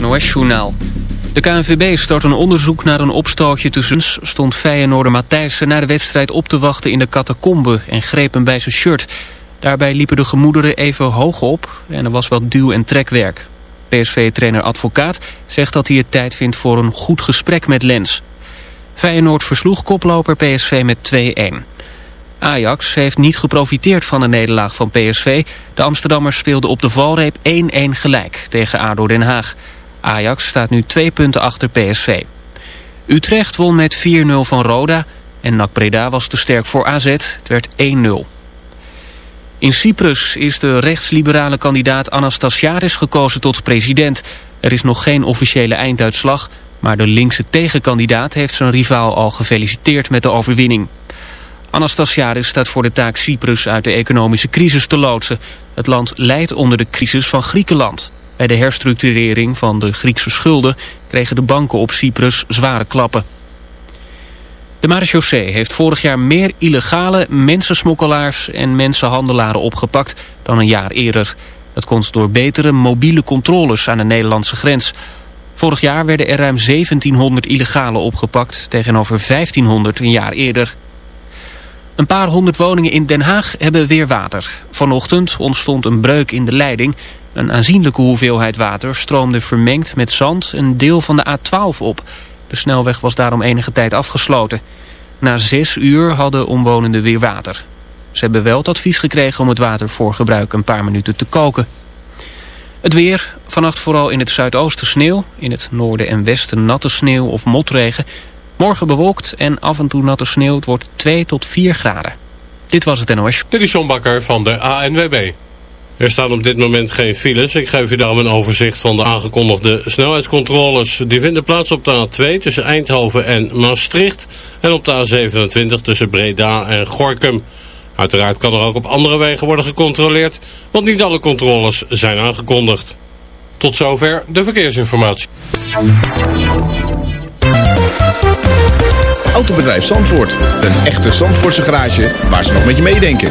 NOS-journaal. De KNVB start een onderzoek naar een opstootje tussen... stond Feyenoorder Matthijssen na de wedstrijd op te wachten in de catacombe... en greep hem bij zijn shirt. Daarbij liepen de gemoederen even hoog op en er was wat duw- en trekwerk. PSV-trainer Advocaat zegt dat hij het tijd vindt voor een goed gesprek met Lens. Feyenoord versloeg koploper PSV met 2-1. Ajax heeft niet geprofiteerd van de nederlaag van PSV. De Amsterdammers speelden op de valreep 1-1 gelijk tegen ADO Den Haag. Ajax staat nu twee punten achter PSV. Utrecht won met 4-0 van Roda en NAC was te sterk voor AZ. Het werd 1-0. In Cyprus is de rechtsliberale kandidaat Anastasiadis gekozen tot president. Er is nog geen officiële einduitslag, maar de linkse tegenkandidaat heeft zijn rivaal al gefeliciteerd met de overwinning. Anastasiadis staat voor de taak Cyprus uit de economische crisis te loodsen. Het land leidt onder de crisis van Griekenland. Bij de herstructurering van de Griekse schulden kregen de banken op Cyprus zware klappen. De marechaussee heeft vorig jaar meer illegale mensensmokkelaars en mensenhandelaren opgepakt dan een jaar eerder. Dat komt door betere mobiele controles aan de Nederlandse grens. Vorig jaar werden er ruim 1700 illegale opgepakt tegenover 1500 een jaar eerder. Een paar honderd woningen in Den Haag hebben weer water. Vanochtend ontstond een breuk in de leiding. Een aanzienlijke hoeveelheid water stroomde vermengd met zand een deel van de A12 op. De snelweg was daarom enige tijd afgesloten. Na zes uur hadden omwonenden weer water. Ze hebben wel het advies gekregen om het water voor gebruik een paar minuten te koken. Het weer, vannacht vooral in het zuidoosten sneeuw. In het noorden en westen natte sneeuw of motregen. Morgen bewolkt en af en toe natte sneeuw. Het wordt 2 tot 4 graden. Dit was het NOS. Dit is John Bakker van de ANWB. Er staan op dit moment geen files. Ik geef u daarom een overzicht van de aangekondigde snelheidscontroles. Die vinden plaats op de A2 tussen Eindhoven en Maastricht. En op de A27 tussen Breda en Gorkum. Uiteraard kan er ook op andere wegen worden gecontroleerd. Want niet alle controles zijn aangekondigd. Tot zover de verkeersinformatie. Autobedrijf Zandvoort. Een echte Zandvoortse garage waar ze nog met je meedenken.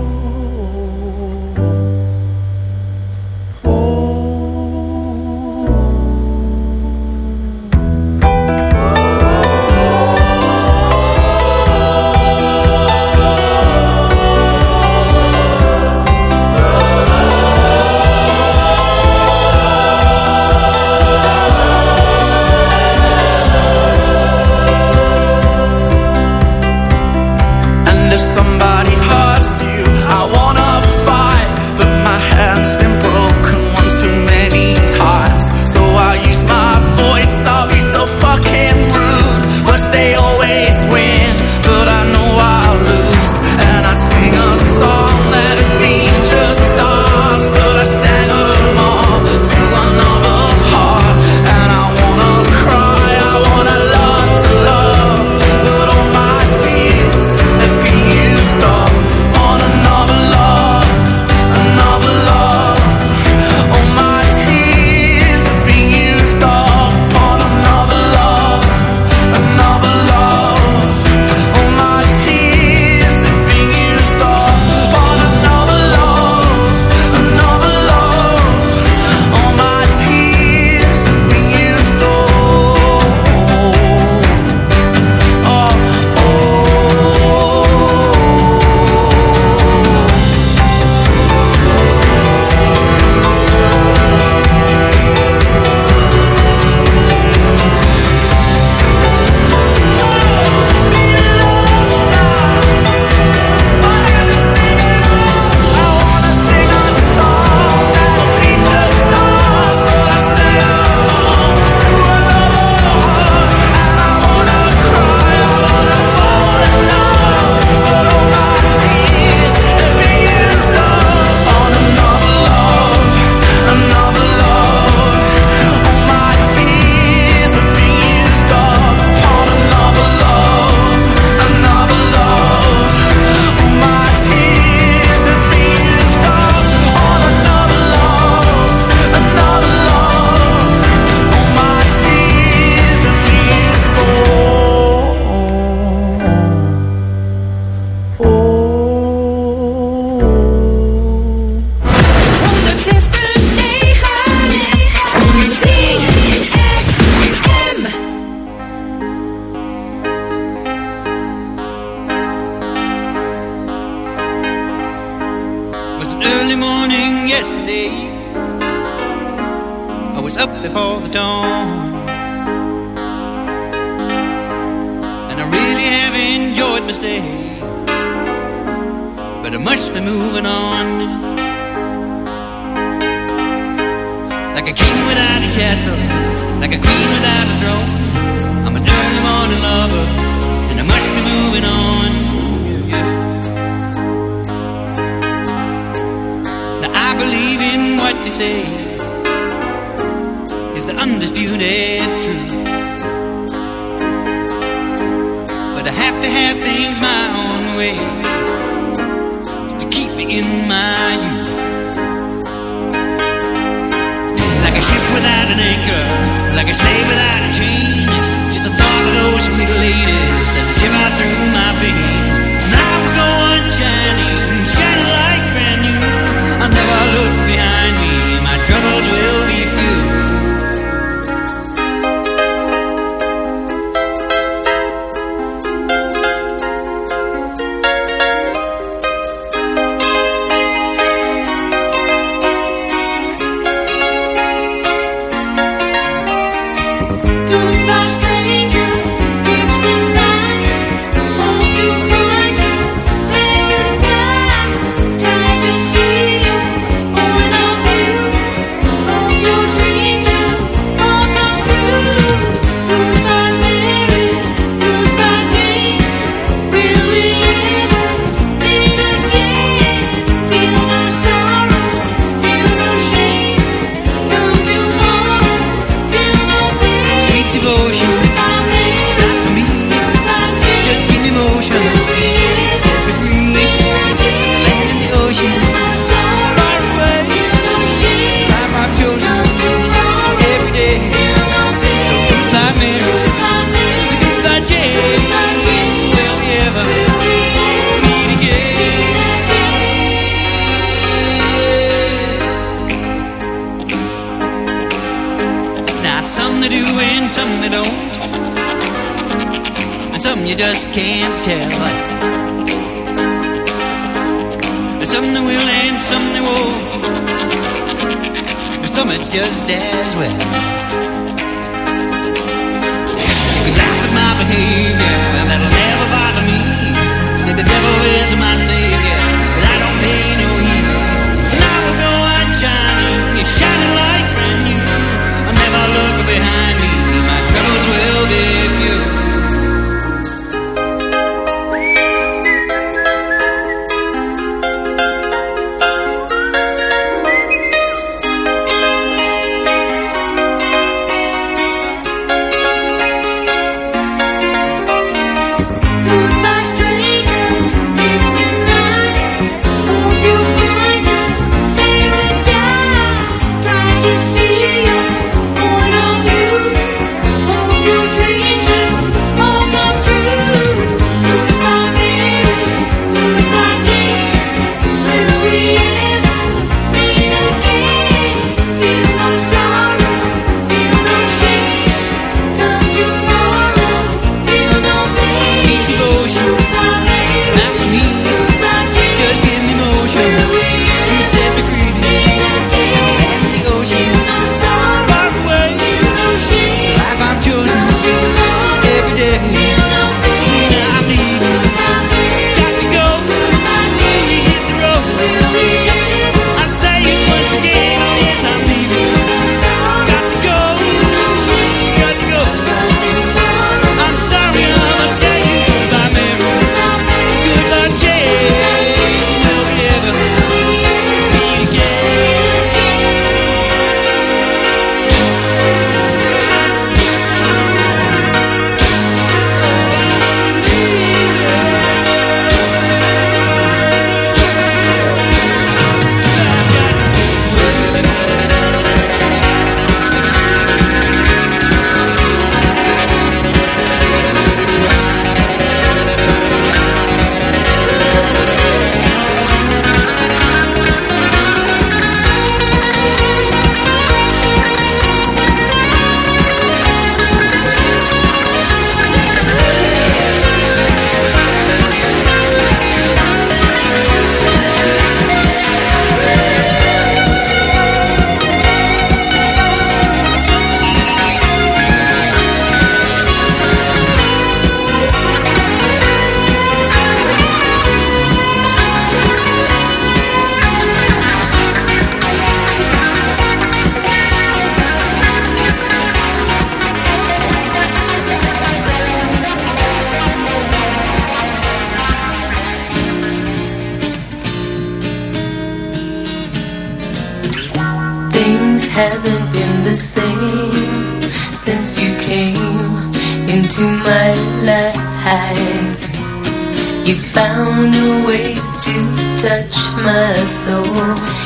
to touch my soul.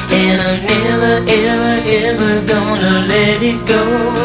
And I'm never, ever, ever gonna let it go.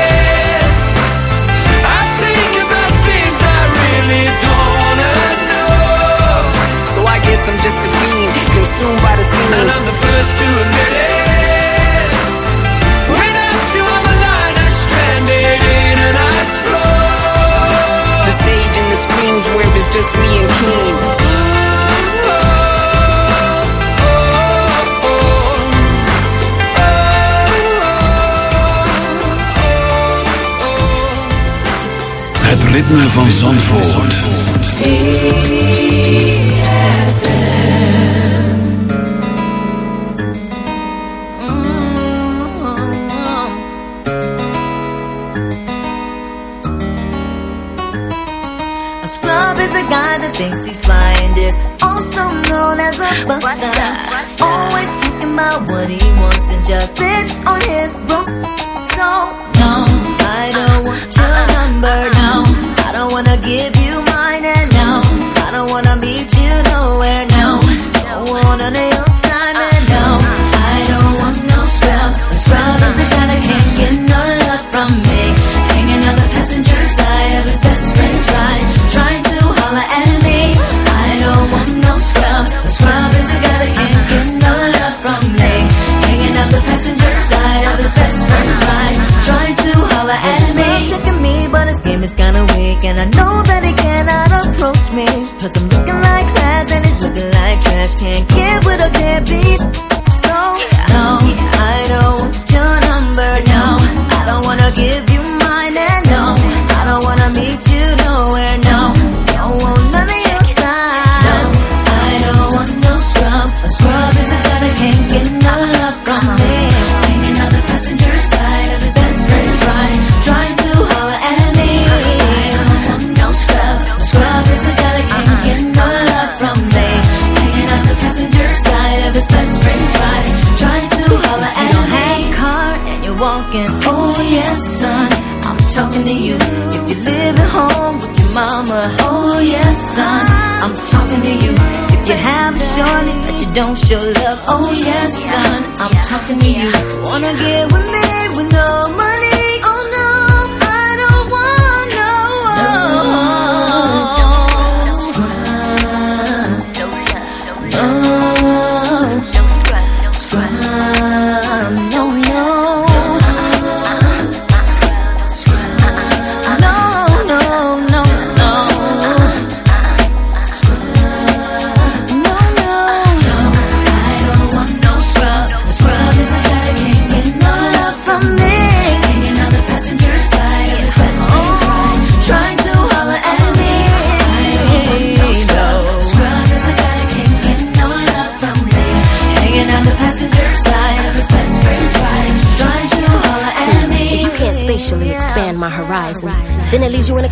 Guess I'm just a fiend, consumed by the scene. And I'm the first to admit it. Without you on the line, I'm stranded in an ice floor. The stage and the screams where it's just me and King. Ritme van Zandvoort. A scrub is a guy that thinks he's flying this, also known as a buster. Always talking about what he wants and just sits on his broom. So no, I don't want your uh-uh. number. Uh-uh. No, I don't wanna give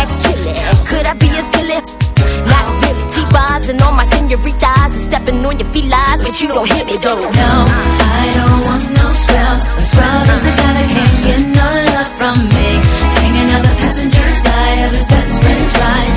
ask Chilli. Could I be a silly? Not really. T-bars and all my senoritas and stepping on your felines, but you don't hit me though. No, I don't want no scrub. A scrub is a guy that can't get no love from me. Hanging out the passenger side of his best friend's ride,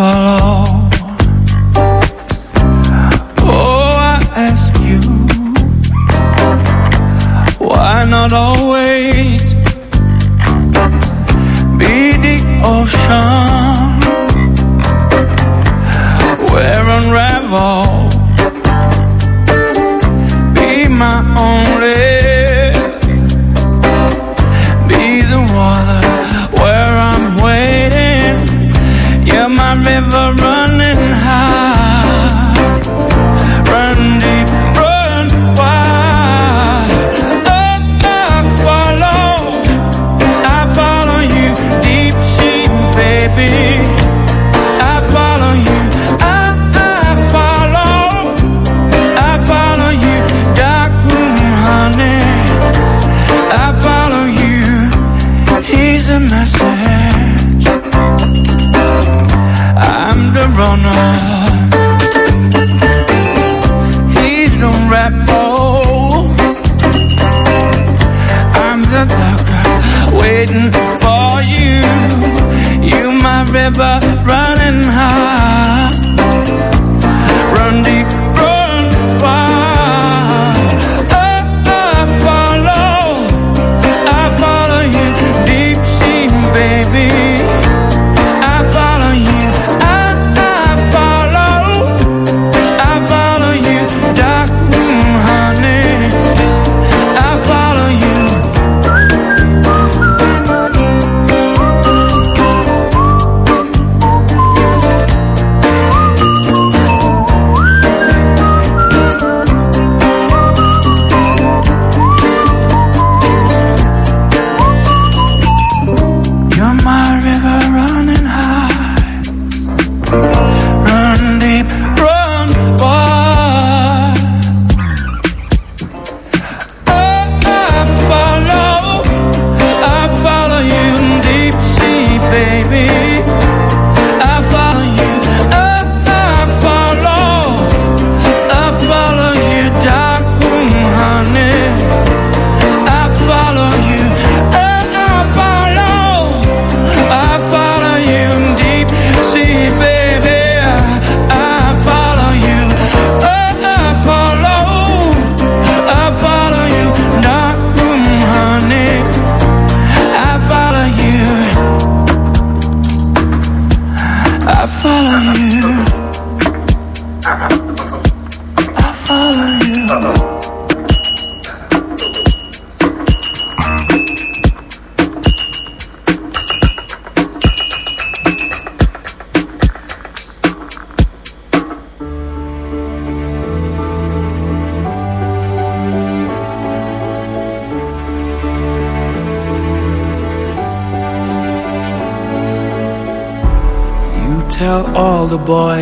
follow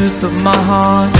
use of my heart.